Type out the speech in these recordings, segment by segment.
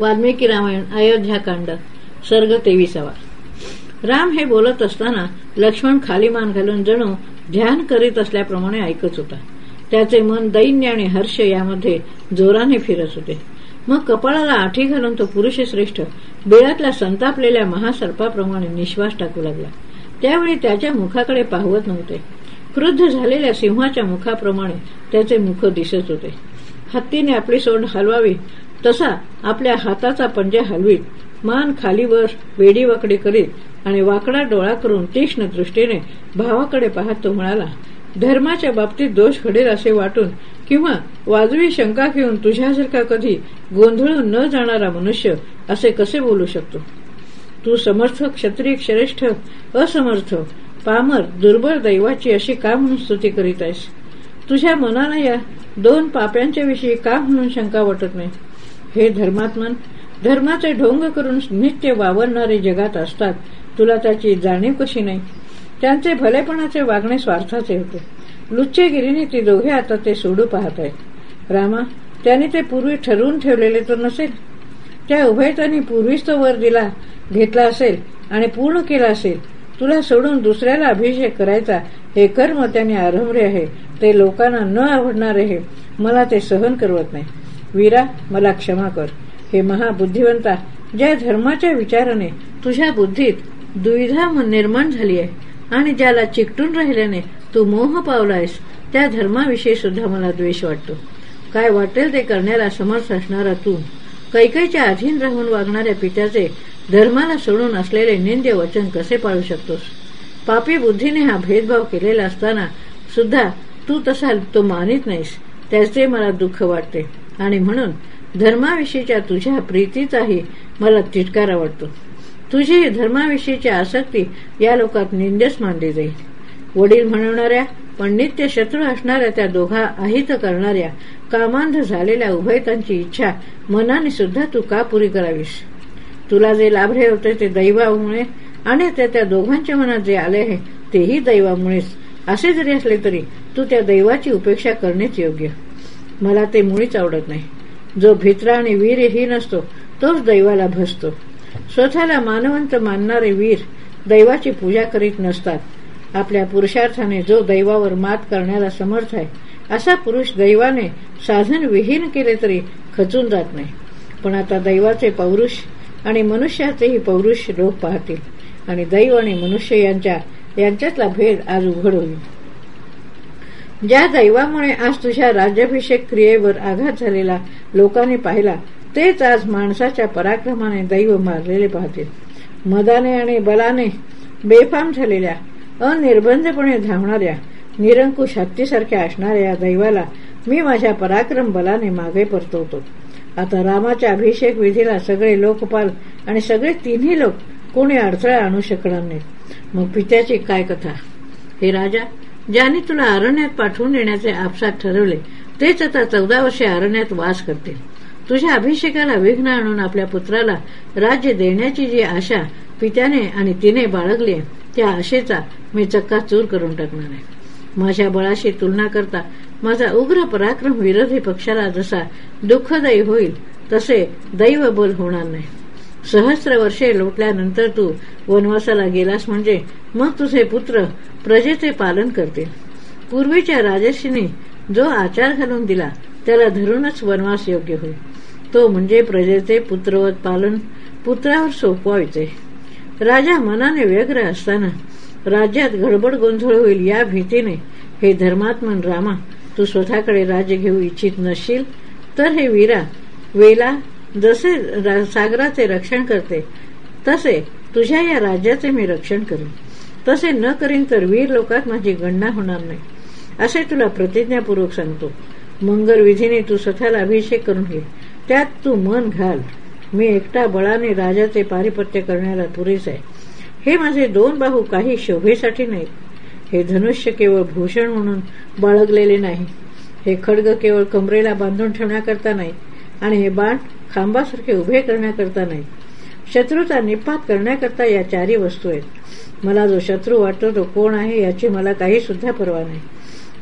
वाल्मिकी रामायण अयोध्याकांड सर्ग तेविसावा. राम हे बोलत असताना लक्ष्मण खाली मान घालून जणू ध्यान करीत असल्याप्रमाणे ऐकत होता. त्याचे मन दैन्य आणि हर्ष यामध्ये जोराने फिरत होते. मग कपाळाला आठी घालून तो पुरुष श्रेष्ठ बेळातल्या संतापलेल्या महासर्पाप्रमाणे निश्वास टाकू लागला. त्यावेळी त्याच्या मुखाकडे पाहवत नव्हते. क्रुद्ध झालेल्या सिंहाच्या मुखाप्रमाणे त्याचे मुख दिसत होते. हत्तीने आपली सोंड हलवावी तसा आपल्या हाताचा पंजा हलवीत मान खालीवर वेडी वाकडी करीत आणि वाकडा डोळा करून तीक्ष्ण दृष्टीने भावाकडे पाहत तो म्हणाला धर्माच्या बाबतीत दोष घडेल असे वाटून किंवा वाजवी शंका घेऊन तुझ्यासारखा कधी गोंधळून न जाणारा मनुष्य असे कसे बोलू शकतो? तू समर्थ क्षत्रिय श्रेष्ठ असमर्थ पामर दुर्बळ दैवाची अशी का म्हणून स्तुती करीत आहेस? तुझ्या मनाला या दोन पाप्यांच्या विषयी का म्हणून शंका वाटत नाही? हे धर्मात्मन धर्माचे ढोंग करून नित्य वावरणारे जगात असतात. तुला त्याची जाणीव कशी नाही? त्यांचे भलेपणाचे वागणे स्वार्थाचे होते. लुच्चेगिरीने ती दोघे आता ते सोडू पाहत आहेत. रामा त्याने ते पूर्वी ठरवून ठेवलेले तर नसेल? त्या उभयतांनी पूर्वीच तो वर दिला घेतला असेल आणि पूर्ण केला असेल. तुला सोडून दुसऱ्याला अभिषेक करायचा हे कर्म त्याने आरंभले आहे. ते लोकांना न आवडणारे हे. मला ते सहन करवत नाही. वीरा मला क्षमा कर. हे महाबुद्धिवंता ज्या धर्माच्या विचाराने तुझ्या बुद्धीत दुविधा निर्माण झाली आहे आणि ज्याला चिकटून राहिल्याने तू मोह पावलायस त्या धर्माविषयी सुद्धा मला द्वेष वाटतो. काय वाटेल ते करण्याला समर्थ असणारा तू कैकईच्या अधीन राहून वागणाऱ्या पित्याचे धर्माला सोडून असलेले निंद्य वचन कसे पाळू शकतोस? पापी बुद्धीने हा भेदभाव केलेला असताना सुद्धा तू तसा तो मानित नाहीस त्याचे मला दुःख वाटते. आणि म्हणून धर्माविषयीच्या तुझ्या प्रीतीचाही मला तिटकारा वाटतो तुझी धर्माविषयीची आसक्ती या लोकात निंदेच मानली जाईल. वडील म्हणणाऱ्या पण नित्य शत्रू असणाऱ्या त्या दोघा अहित करणाऱ्या कामांध झालेल्या उभयतांची इच्छा मनाने सुद्धा तू का पुरी करावीस? तुला जे लाभले होते ते दैवामुळे आणि त्या त्या दोघांच्या मनात जे आले आहे तेही दैवामुळेच. असे जरी असले तरी तू त्या दैवाची उपेक्षा करणेच योग्य. मला ते मुळीच आवडत नाही. जो भित्रा आणि वीरही नसतो तोच दैवाला भसतो. स्वतःला मानवंत मानणारे वीर दैवाची पूजा करीत नसतात. आपल्या पुरुषार्थाने जो दैवावर मात करण्याला समर्थ आहे असा पुरुष दैवाने साधन विहीन केले तरी खचून जात नाही. पण आता दैवाचे पौरुष आणि मनुष्याचेही पौरुष लोक पाहतील आणि दैव आणि मनुष्य यांच्या यांच्यातला भेद आज उघड होईल. ज्या दैवामुळे आज तुझ्या राज्याभिषेक क्रियेवर आघात झालेला लोकांनी पाहिला तेच आज माणसाच्या पराक्रमाने दैव मारलेले पाहतील. मदाने आणि बलाने बेफाम झालेल्या अनिर्बंधपणे धावणाऱ्या निरंकुश हत्तीसारख्या असणाऱ्या या दैवाला मी माझ्या पराक्रम बलाने मागे परतवतो. आता रामाच्या अभिषेक विधीला सगळे लोकपाल आणि सगळे तिन्ही लोक कोणी अडथळा आणू शकणार नाहीत. मग पित्याची काय कथा? हे राजा ज्याने तुला अरण्यात पाठवून देण्याचे आपसात ठरवले तेच आता चौदा वर्षे अरण्यात वास करतील. तुझ्या अभिषेकाला विघ्न आणून आपल्या पुत्राला राज्य देण्याची जी आशा पित्याने आणि तिने बाळगली त्या आशेचा मी चक्का चूर करून टाकणार आहे. माझ्या बळाशी तुलना करता माझा उग्र पराक्रम विरोधी पक्षाला जसा दुःखदायी होईल तसे दैव बोल होणार नाही. सहस्र वर्षे लोटल्यानंतर तू वनवासाला गेलास म्हणजे मग तुझे पुत्र प्रजेचे पालन करतील. पूर्वीच्या राजर्षीने जो आचार घालून दिला त्याला धरूनच वनवास योग्य होईल. तो म्हणजे प्रजेचे पुत्रवत पालन पुत्रावर सोपवायचे. राजा मनाने व्यग्र असताना राज्यात गडबड गोंधळ होईल या भीतीने हे धर्मात्मन रामा तू स्वतःकडे राज्य घेऊ इच्छित नसशील तर हे वीरा वेला जसे सागराचे रक्षण करते तसे तुझ्या या राज्याचे मी रक्षण करेन. तसे न करीन तर वीर लोकात माझी गणना होणार नाही. असे तुला प्रतिज्ञापूर्वक सांगतो. मंगल विधीने तू स्वतःला अभिषेक करून घे. त्यात तू मन घाल. मी एकटा बळाने राजाचे पारिपत्य करण्याला पुरेस आहे. हे माझे दोन बाहू काही शोभेसाठी नाहीत. हे धनुष्य केवळ भूषण म्हणून बाळगलेले नाही. हे खडग केवळ कमरेला बांधून ठेवण्याकरता नाही. आणि हे बाण खांबासारखे उभे करण्याकरता नाही. शत्रूचा निपात करण्याकरता या चारी वस्तू आहेत. मला जो शत्रू वाटतो तो कोण आहे याची मला काही सुद्धा पर्वा नाही.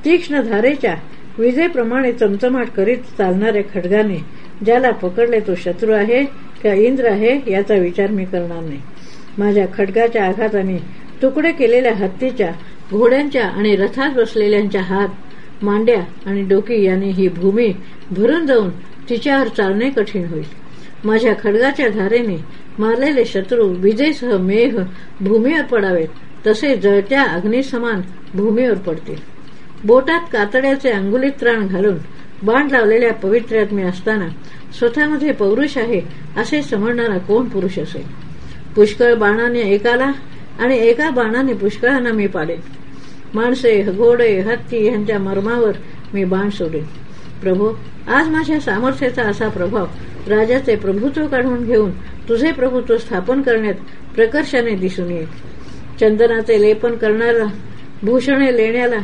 तीक्ष्ण धारेच्या विजेप्रमाणे चमचमाट करीत चालणाऱ्या खडगाने ज्याला पकडले तो शत्रू आहे का इंद्र आहे याचा विचार मी करणार नाही. माझ्या खडगाच्या आघाताने तुकडे केलेल्या हत्तीच्या घोड्यांच्या आणि रथात बसलेल्यांच्या हात मांड्या आणि डोकी याने ही भूमी भरून जाऊन तिच्यावर चालणे कठीण होईल. माझ्या खडगाच्या धारेने मारलेले शत्रू विजेसह मेघ भूमीवर पडावेत तसे जळत्या अग्निसमान भूमीवर पडतील. बोटात कातड्याचे अंगुलीत त्राण घालून बाण लावलेल्या पवित्र्यात मी असताना स्वतःमध्ये पौरुष आहे असे समजणारा कोण पुरुष असेल? पुष्कळ बाणाने एकाला आणि एका बाणाने पुष्कळांना मी पाडेन. माणसे घोडे हत्ती यांच्या मर्मावर मी बाण सोडेन. प्रभू आज माझ्या सामर्थ्याचा असा प्रभाव राजाचे प्रभुत्व काढून घेऊन तुझे प्रभुत्व स्थापन करण्यात प्रकर्षाने दिसून येईल. चंदनाचे लेपन करण्याला भूषणे लेण्याला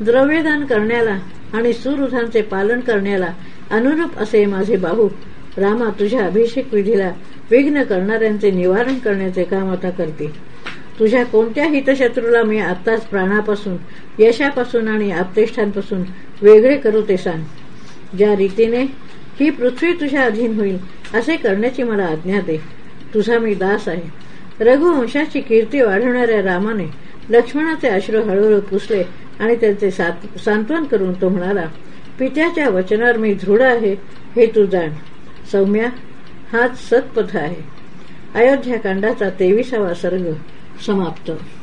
द्रव्यदान करण्याला आणि सुरुधांचे पालन करण्याला अनुरूप असे माझे बाहू रामा तुझ्या अभिषेक विधीला विघ्न करणाऱ्यांचे निवारण करण्याचे काम आता करते तुझ्या कोणत्या हितशत्रूला मी आत्ताच प्राणापासून यशापासून आणि आपतेष्ठांपासून वेगळे करू ते सांग. ज्या रीतीने ही पृथ्वी तुझ्या अधीन होईल असे करण्याची मला आज्ञा दे. तुझा मी दास आहे. रघुवंशाची कीर्ती वाढवणाऱ्या रामाने लक्ष्मणाचे अश्रू हळूहळू पुसले आणि त्यांचे सांत्वन करून तो म्हणाला पित्याच्या वचनावर मी दृढ आहे हे तू जाण. सौम्या हाच सत्पथ आहे. अयोध्याकांडाचा तेविसावा सर्ग. समाप्त.